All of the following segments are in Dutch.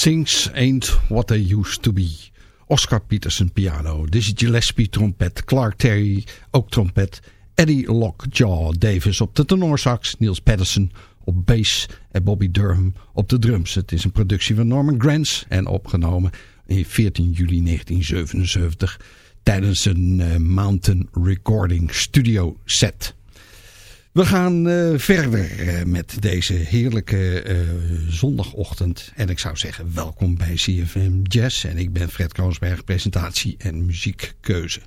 Things Ain't What They Used To Be. Oscar Peterson piano, Dizzy Gillespie trompet, Clark Terry ook trompet, Eddie Lockjaw Davis op de tenorsax, Niels Patterson op bass en Bobby Durham op de drums. Het is een productie van Norman Granz en opgenomen in 14 juli 1977 tijdens een uh, Mountain Recording Studio set. We gaan uh, verder uh, met deze heerlijke uh, zondagochtend. En ik zou zeggen, welkom bij CFM Jazz. En ik ben Fred Kroonsberg, presentatie en muziekkeuze.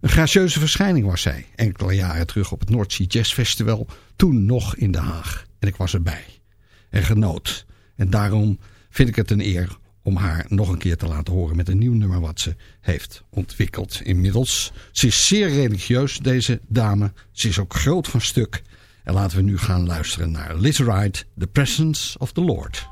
Een gracieuze verschijning was zij, enkele jaren terug op het Noordzee Jazz Festival. Toen nog in Den Haag. En ik was erbij. En genoot. En daarom vind ik het een eer om haar nog een keer te laten horen met een nieuw nummer wat ze heeft ontwikkeld inmiddels. Ze is zeer religieus, deze dame. Ze is ook groot van stuk. En laten we nu gaan luisteren naar Liz Wright, The Presence of the Lord.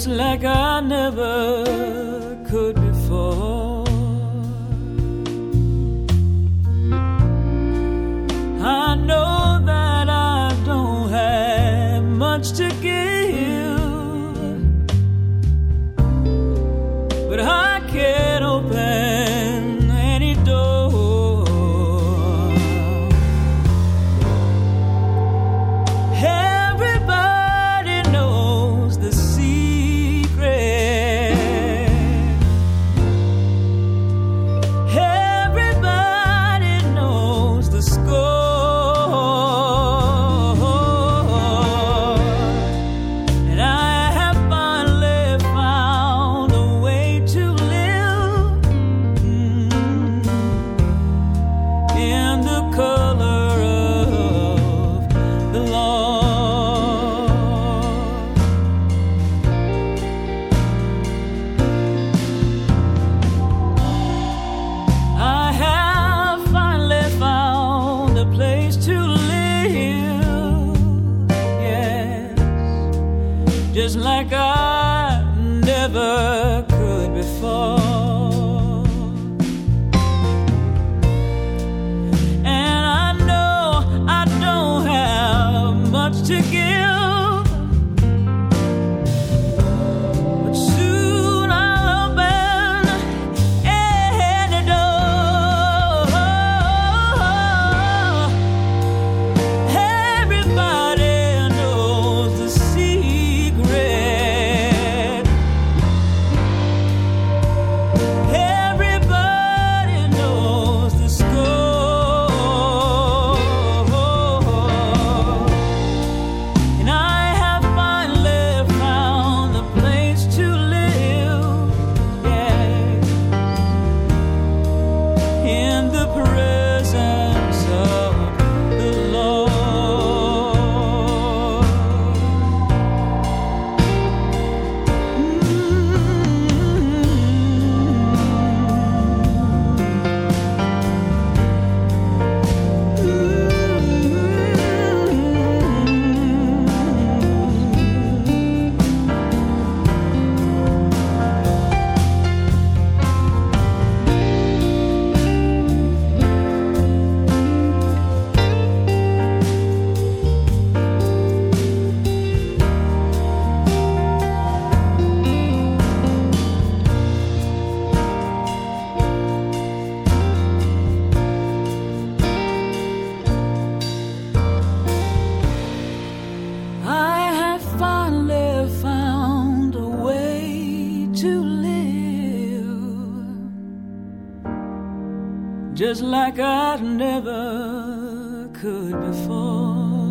Just like I never just like I never could before. Just like I never could before.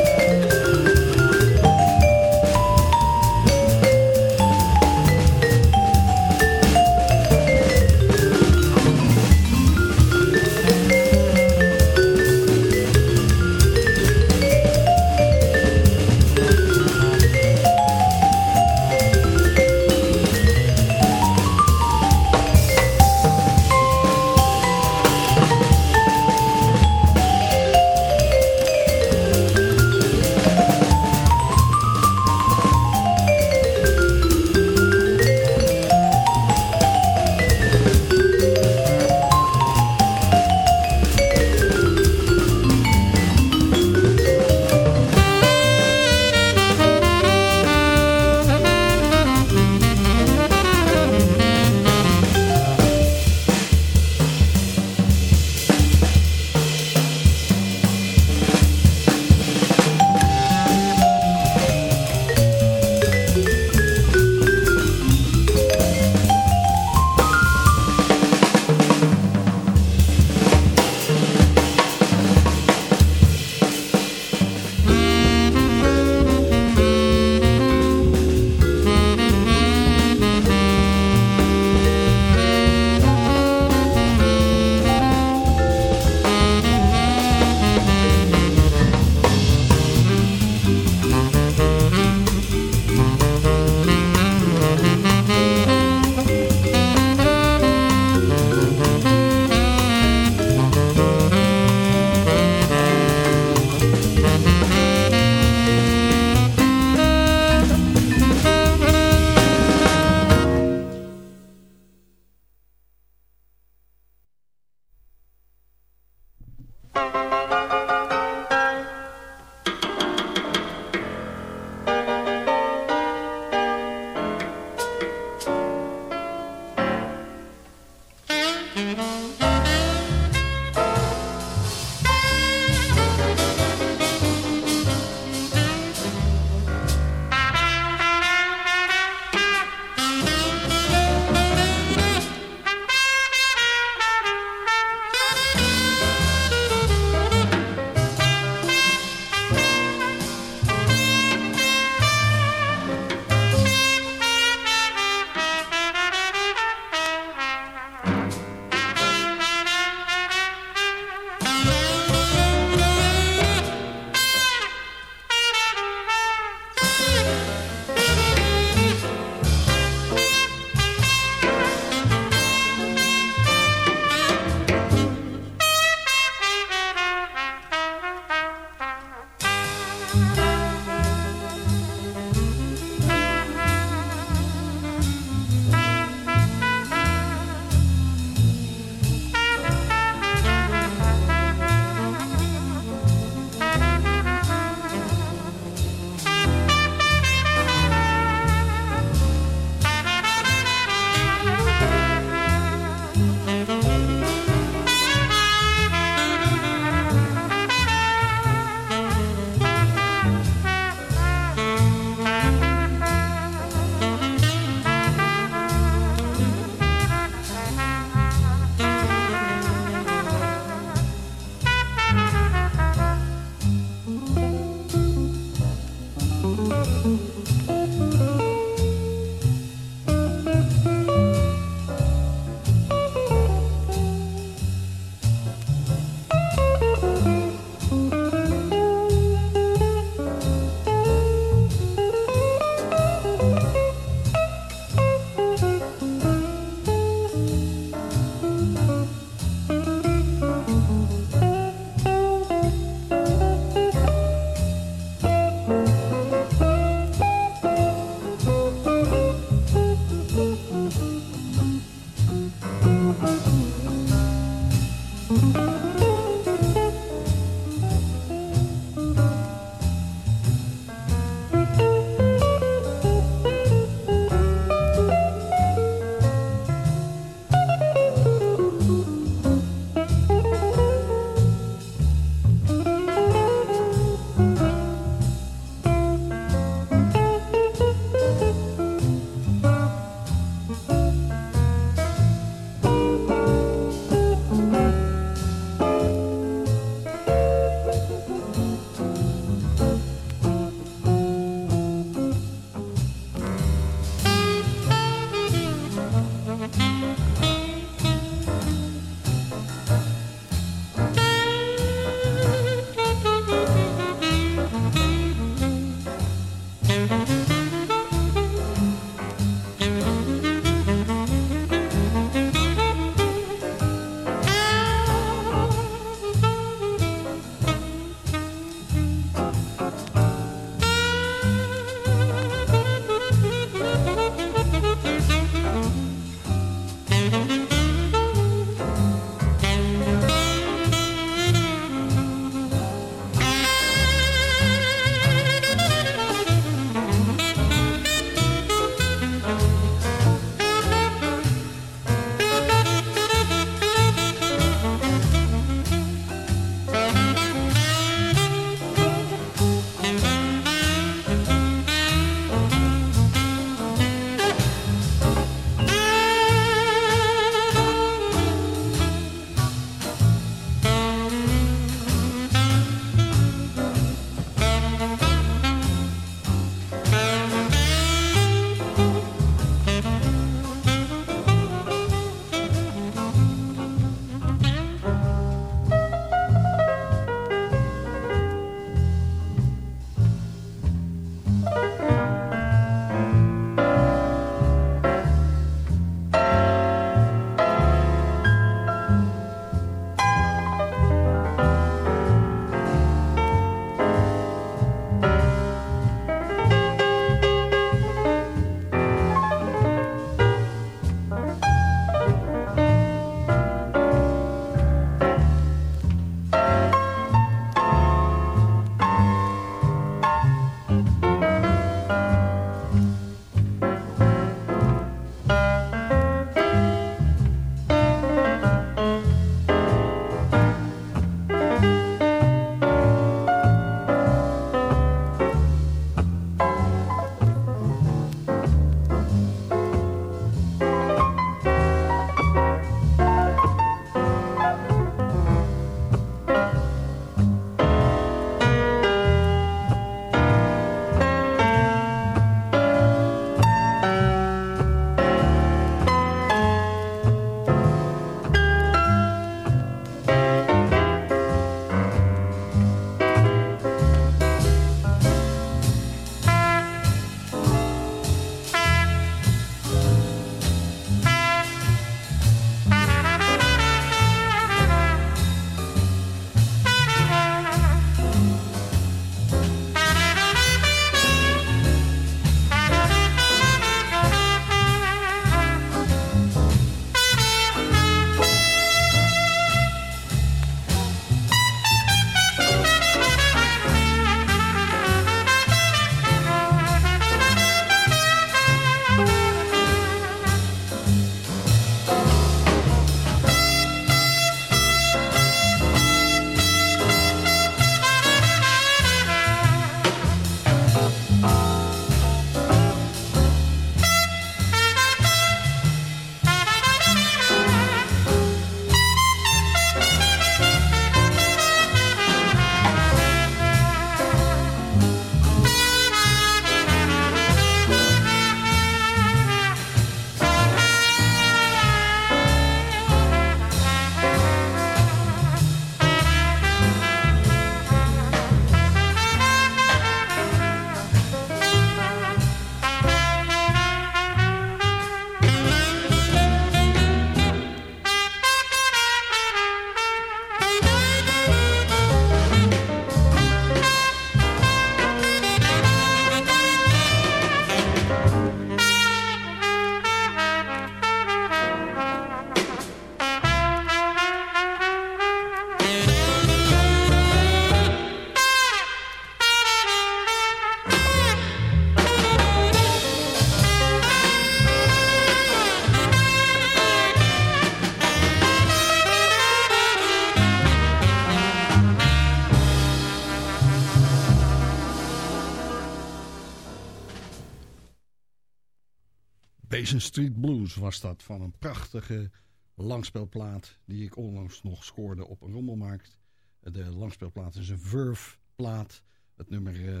Basin Street Blues was dat van een prachtige langspeelplaat die ik onlangs nog scoorde op een rommelmarkt. De langspeelplaat is een Verve plaat. Het nummer eh,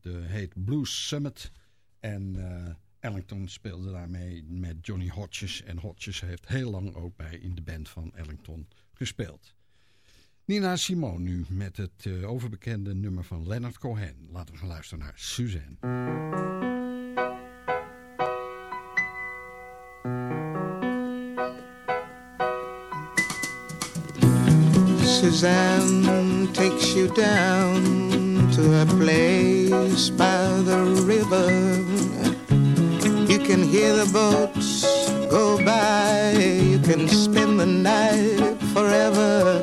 de, heet Blues Summit. En uh, Ellington speelde daarmee met Johnny Hodges. En Hodges heeft heel lang ook bij in de band van Ellington gespeeld. Nina Simone nu met het uh, overbekende nummer van Leonard Cohen. Laten we gaan luisteren naar Suzanne. Suzanne takes you down to a place by the river. You can hear the boats go by. You can spend the night forever.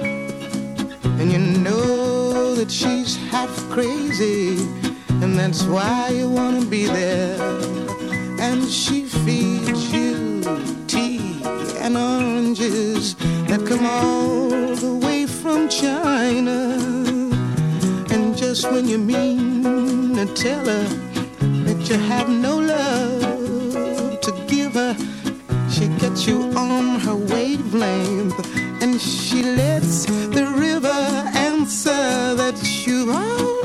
And you know that she's half crazy. And that's why you want to be there. And she feeds you tea and oranges that come all the way from China. And just when you mean to tell her that you have no love to give her, she gets you on her wavelength. And she lets the river answer that you've always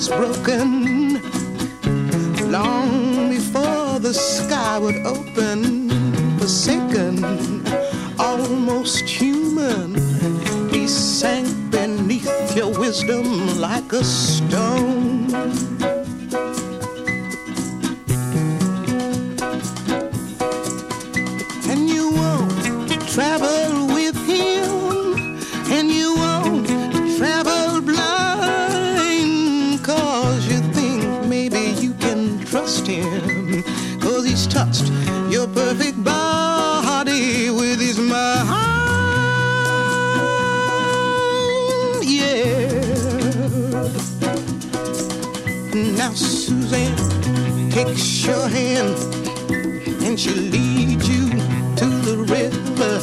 was broken long before the sky would open. Forsaken, almost human, he sank beneath your wisdom like a stone. Now, Suzanne takes your hand and she leads you to the river.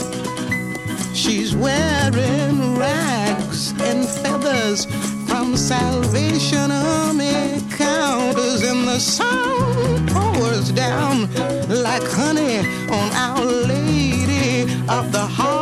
She's wearing rags and feathers from Salvation Army counters, and the sun pours down like honey on Our Lady of the Harbor,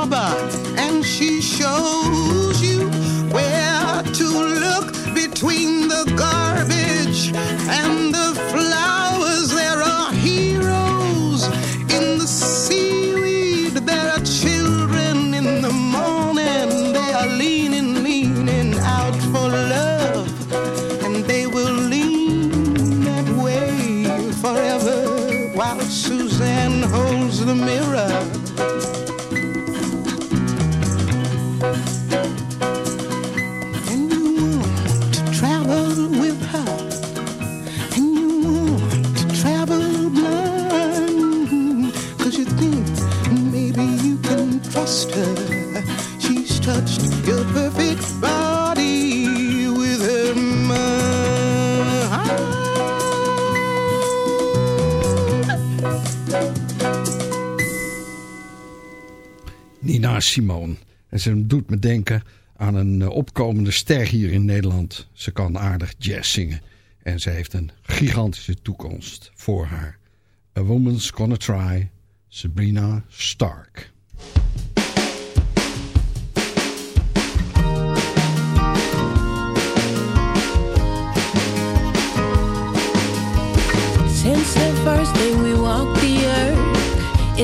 Simone. En ze doet me denken aan een eh, opkomende ster hier in Nederland. Ze kan aardig jazz zingen. En ze heeft een gigantische toekomst voor haar. A Woman's Gonna Try, Sabrina Stark.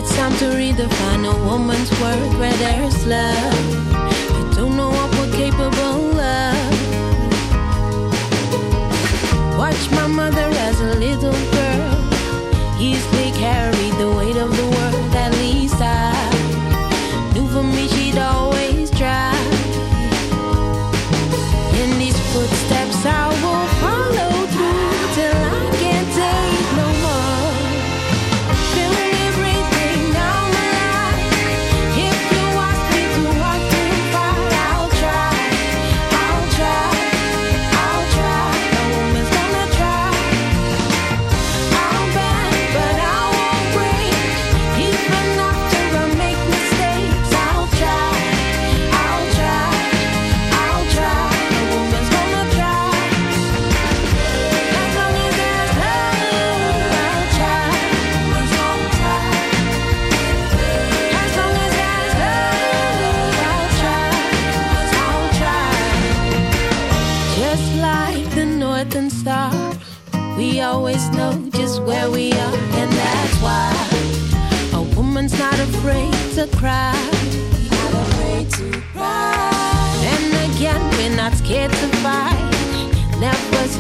It's time to redefine a woman's worth where there's love. I don't know what we're capable of. Watch my mother as a little girl. He's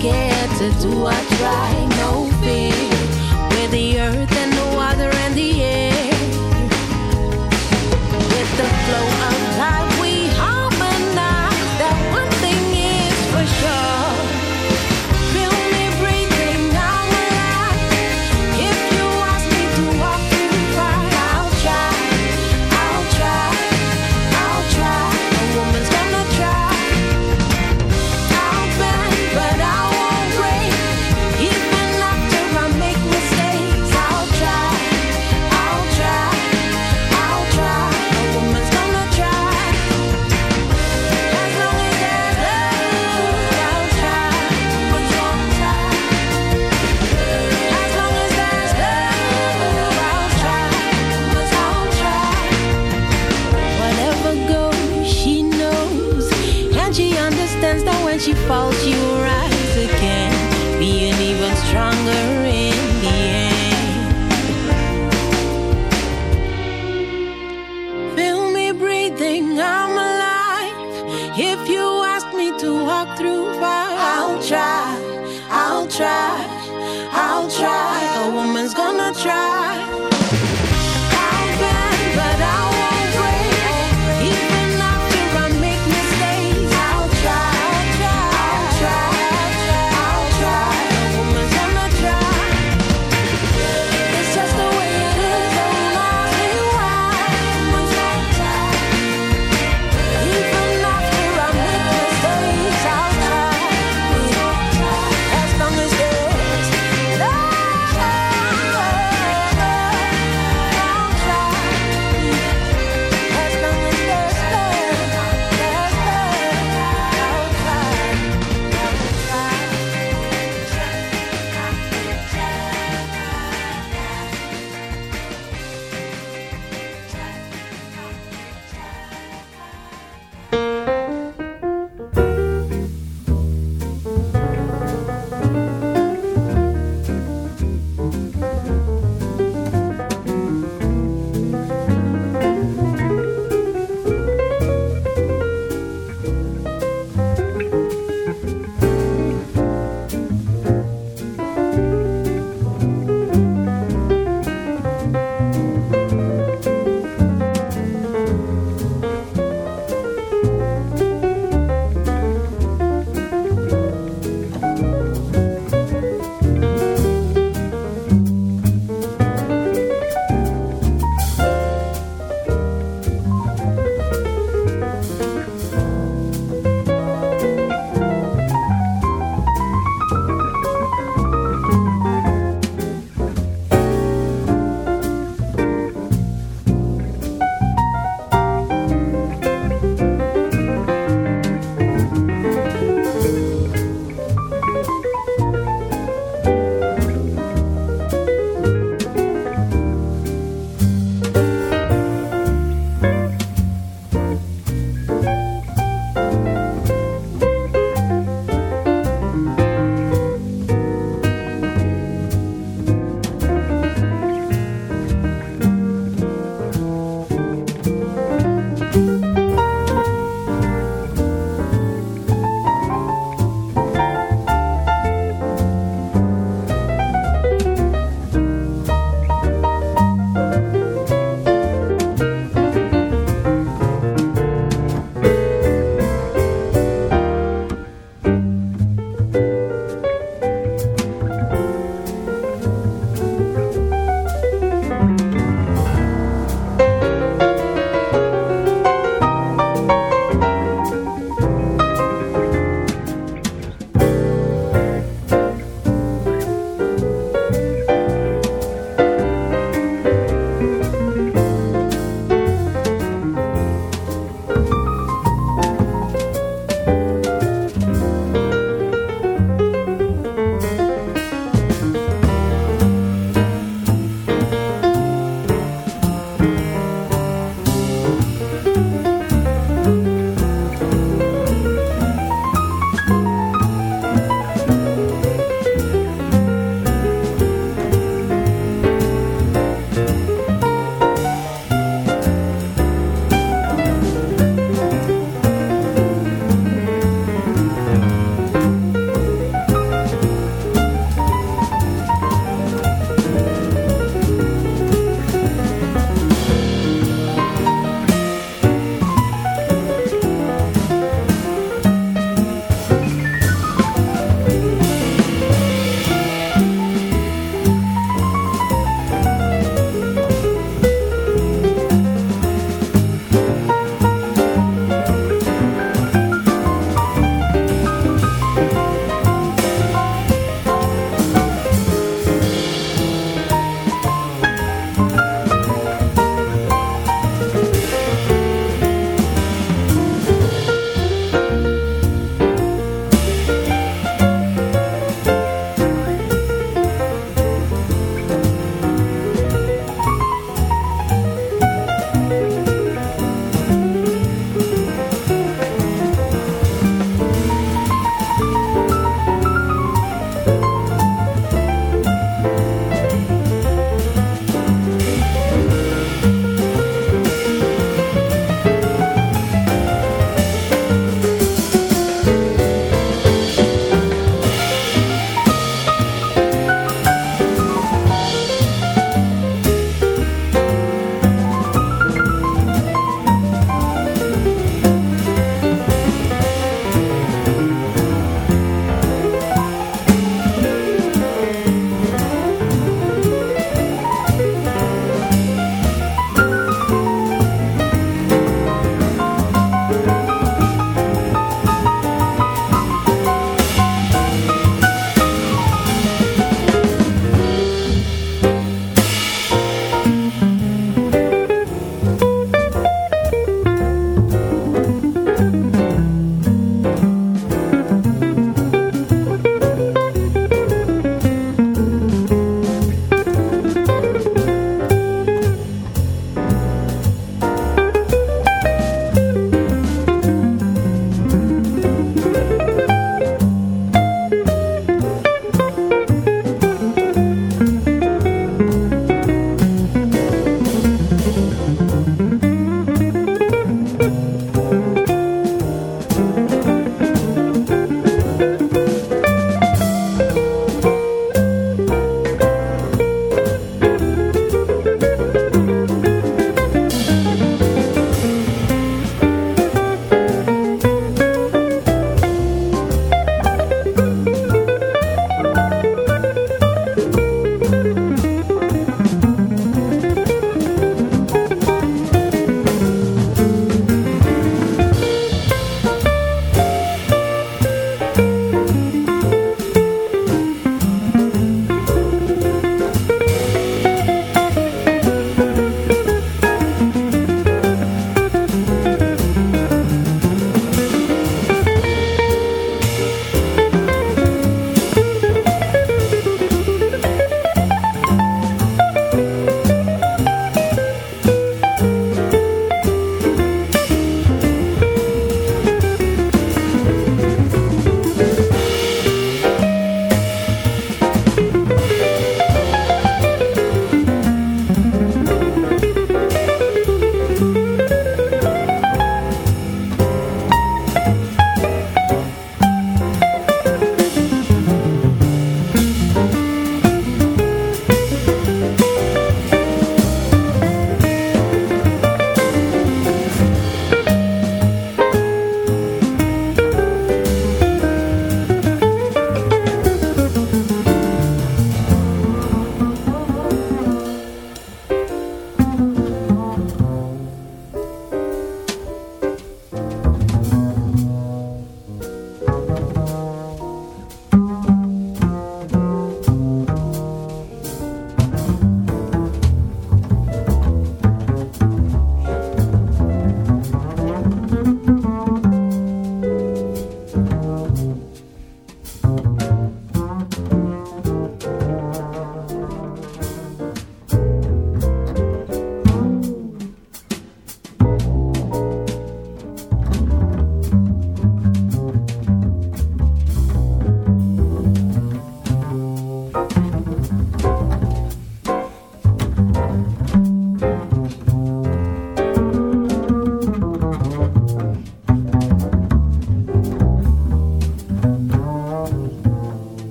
scared to do I try. No fear.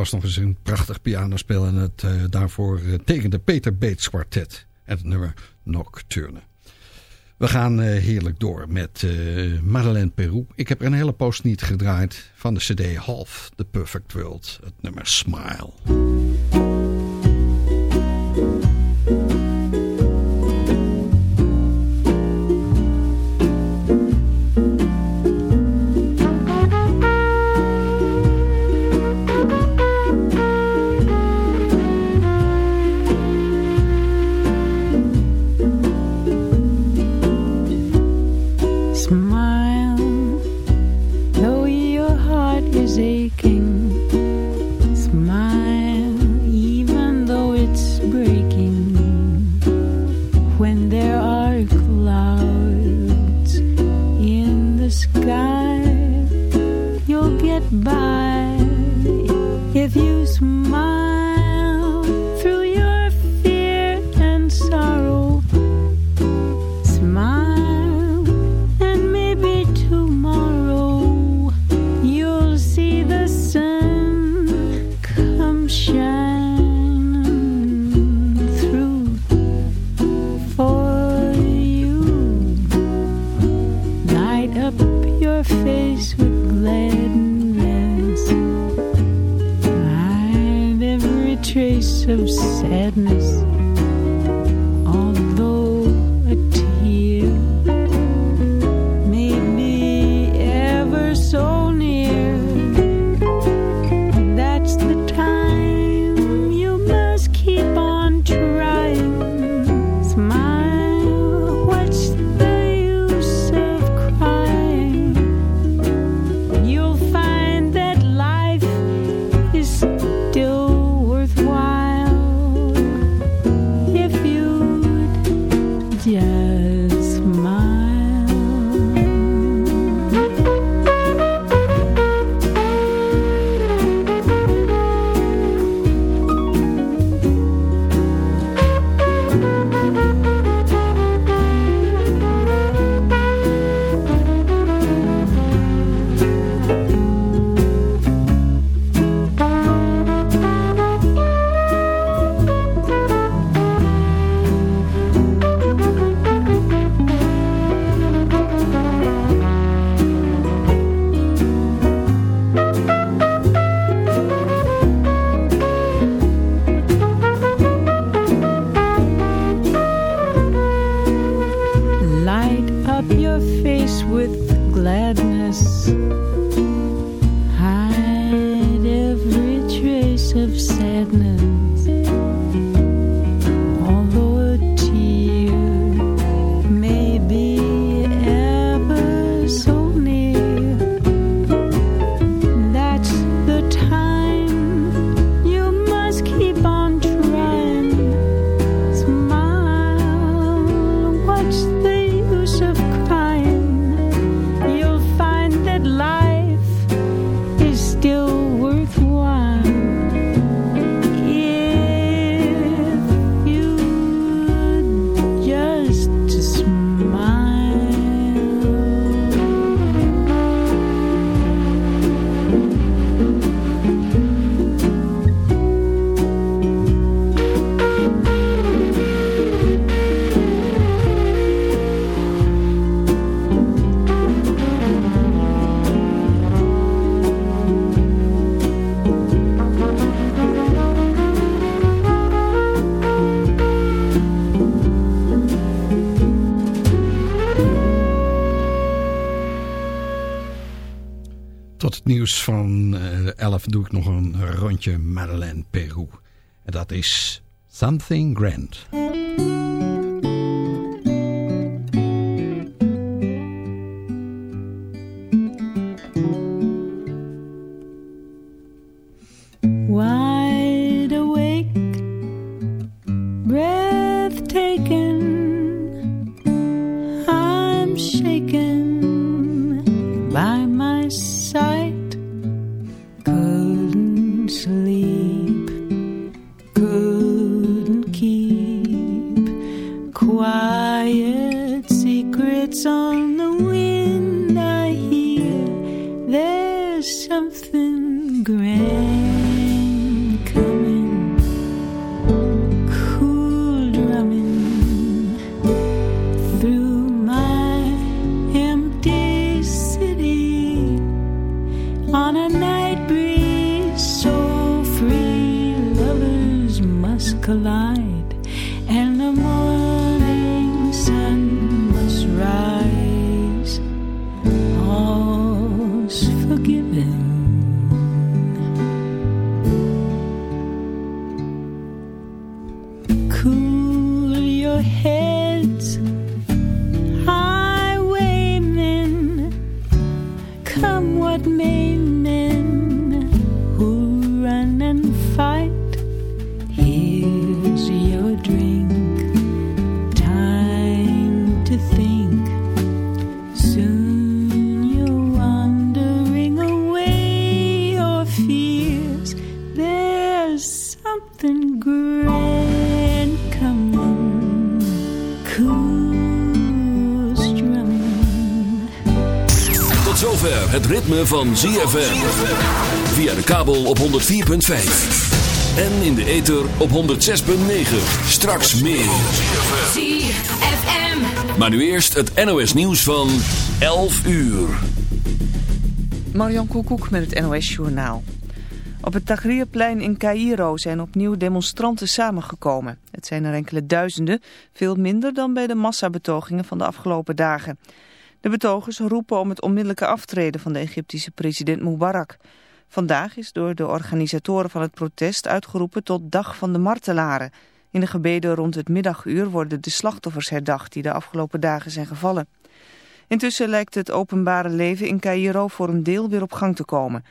was nog eens een prachtig pianospel. En het uh, daarvoor eh, tekende Peter Beets kwartet. En het nummer Nocturne. We gaan eh, heerlijk door met Madeleine Peru. Ik heb er een hele post niet gedraaid van de cd Half The Perfect World. Het nummer Smile. get by. bandje Madeleine Peru. En dat is Something Grand. Wide awake, breath taken, I'm shaken by myself. Van ZFM. Via de kabel op 104.5. En in de ether op 106.9. Straks meer. ZFM. Maar nu eerst het NOS nieuws van 11 uur. Marjan Koekoek met het NOS Journaal. Op het Tahrirplein in Cairo zijn opnieuw demonstranten samengekomen. Het zijn er enkele duizenden, veel minder dan bij de massabetogingen van de afgelopen dagen. De betogers roepen om het onmiddellijke aftreden van de Egyptische president Mubarak. Vandaag is door de organisatoren van het protest uitgeroepen tot Dag van de Martelaren. In de gebeden rond het middaguur worden de slachtoffers herdacht die de afgelopen dagen zijn gevallen. Intussen lijkt het openbare leven in Cairo voor een deel weer op gang te komen.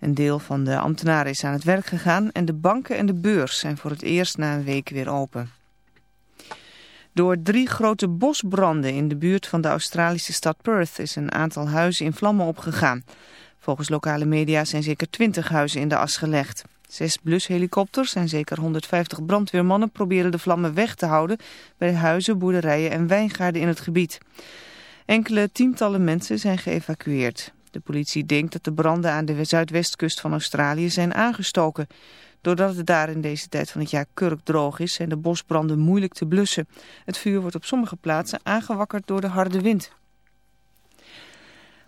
Een deel van de ambtenaren is aan het werk gegaan en de banken en de beurs zijn voor het eerst na een week weer open. Door drie grote bosbranden in de buurt van de Australische stad Perth is een aantal huizen in vlammen opgegaan. Volgens lokale media zijn zeker twintig huizen in de as gelegd. Zes blushelikopters en zeker 150 brandweermannen proberen de vlammen weg te houden bij huizen, boerderijen en wijngaarden in het gebied. Enkele tientallen mensen zijn geëvacueerd. De politie denkt dat de branden aan de zuidwestkust van Australië zijn aangestoken. Doordat het daar in deze tijd van het jaar kurkdroog is, zijn de bosbranden moeilijk te blussen. Het vuur wordt op sommige plaatsen aangewakkerd door de harde wind.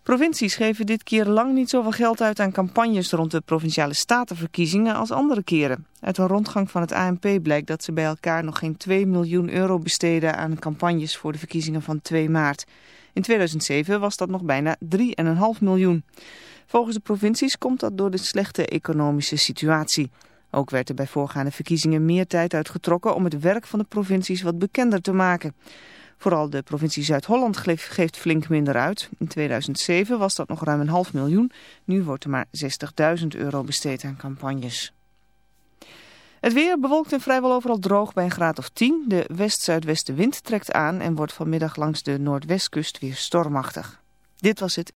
Provincies geven dit keer lang niet zoveel geld uit aan campagnes rond de provinciale statenverkiezingen als andere keren. Uit een rondgang van het ANP blijkt dat ze bij elkaar nog geen 2 miljoen euro besteden aan campagnes voor de verkiezingen van 2 maart. In 2007 was dat nog bijna 3,5 miljoen. Volgens de provincies komt dat door de slechte economische situatie. Ook werd er bij voorgaande verkiezingen meer tijd uitgetrokken om het werk van de provincies wat bekender te maken. Vooral de provincie Zuid-Holland geeft flink minder uit. In 2007 was dat nog ruim een half miljoen. Nu wordt er maar 60.000 euro besteed aan campagnes. Het weer bewolkt en vrijwel overal droog bij een graad of 10. De west-zuidwestenwind trekt aan en wordt vanmiddag langs de noordwestkust weer stormachtig. Dit was het.